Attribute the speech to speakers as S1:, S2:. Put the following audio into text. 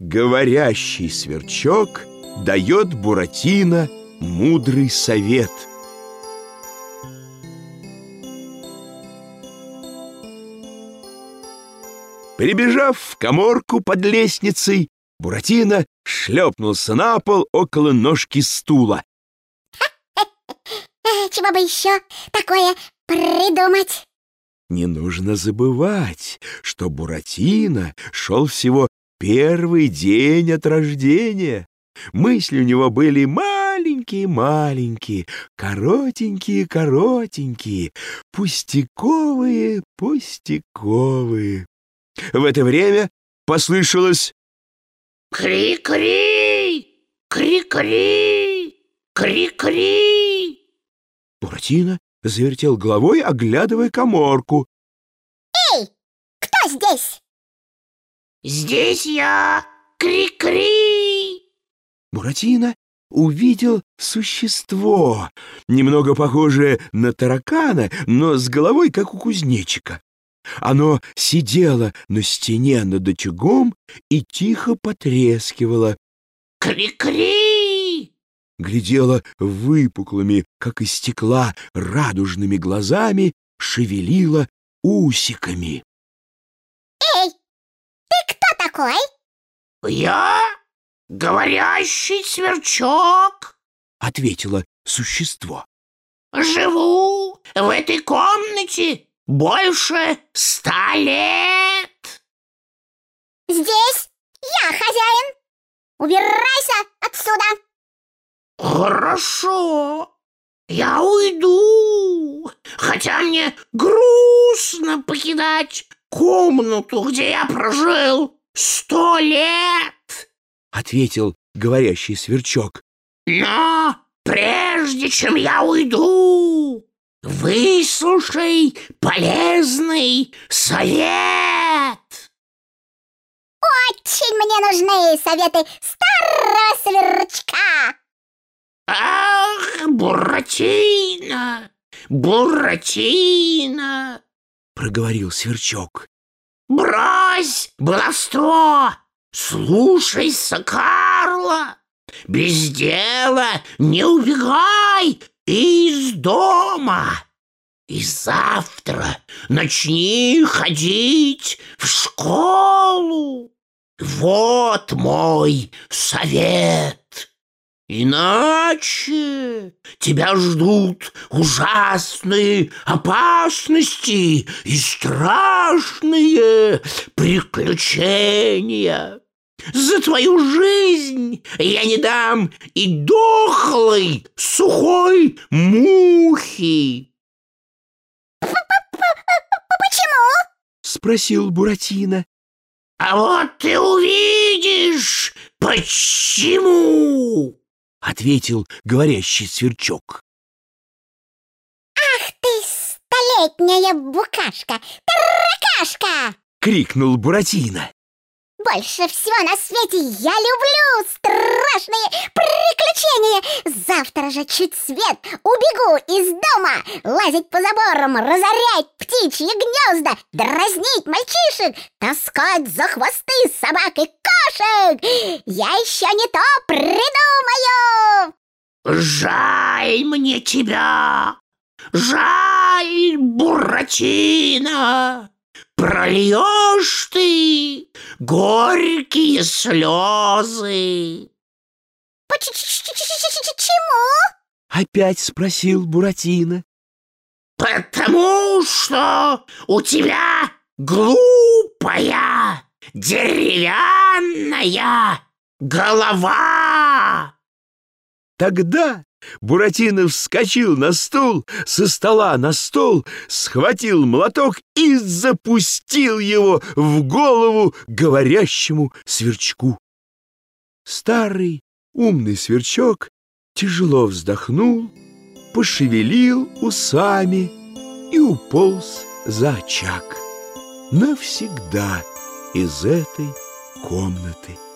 S1: Говорящий сверчок дает Буратино мудрый совет. Прибежав в коморку под лестницей, Буратино шлепнулся на пол около ножки стула.
S2: Чего бы еще такое придумать?
S1: Не нужно забывать, что Буратино шел всего первый день от рождения. Мысли у него были маленькие-маленькие, коротенькие-коротенькие, пустяковые-пустяковые. В это время послышалось
S3: «Кри-кри! Кри-кри! Кри-кри!»
S1: Буратино завертел головой, оглядывая коморку.
S2: «Эй, кто здесь?»
S3: «Здесь я! Кри-кри!»
S1: Буратино увидел существо, немного похожее на таракана, но с головой, как у кузнечика. Оно сидело на стене над очагом и тихо потрескивало.
S3: «Кри-кри!»
S1: Глядела выпуклыми, как из стекла, радужными глазами, шевелила усиками.
S2: «Эй, такой?»
S3: «Я говорящий сверчок!»
S1: — ответило существо.
S3: «Живу в этой комнате больше ста лет!»
S2: «Здесь я хозяин! Убирайся отсюда!»
S3: «Хорошо, я уйду, хотя мне грустно покидать комнату, где я прожил сто лет!»
S1: — ответил говорящий сверчок.
S3: «Но прежде чем я уйду, выслушай полезный совет!»
S2: Очень мне нужны советы старого сверчка!
S3: «Ах, Буратино! Буратино!»
S1: — проговорил сверчок.
S3: «Брось баловство! Слушайся Карла! Без дела не убегай из дома! И завтра начни ходить в школу! Вот мой совет!» Иначе тебя ждут ужасные опасности и страшные приключения. За твою жизнь я не дам и дохлой сухой мухи.
S2: Почему?
S1: — спросил Буратино.
S3: А вот ты увидишь, почему.
S1: — ответил говорящий сверчок.
S2: «Ах ты, столетняя букашка, таракашка!»
S1: — крикнул Буратино.
S2: «Больше всего на свете я люблю страшные приключения! Завтра же чуть свет убегу из дома, лазить по заборам, разорять птичьи гнезда, дразнить мальчишек, таскать за хвосты собак и кошек! Я еще не то придумаю!»
S3: Жаль мне тебя! Жаль, Буратино! Прольешь ты горькие слезы!
S2: Почему?
S1: Опять спросил Буратино.
S3: Потому что у тебя глупая деревянная голова.
S1: Тогда Буратино вскочил на стул, со стола на стол, схватил молоток и запустил его в голову говорящему сверчку. Старый умный сверчок тяжело вздохнул, пошевелил усами и уполз за очаг навсегда из этой комнаты.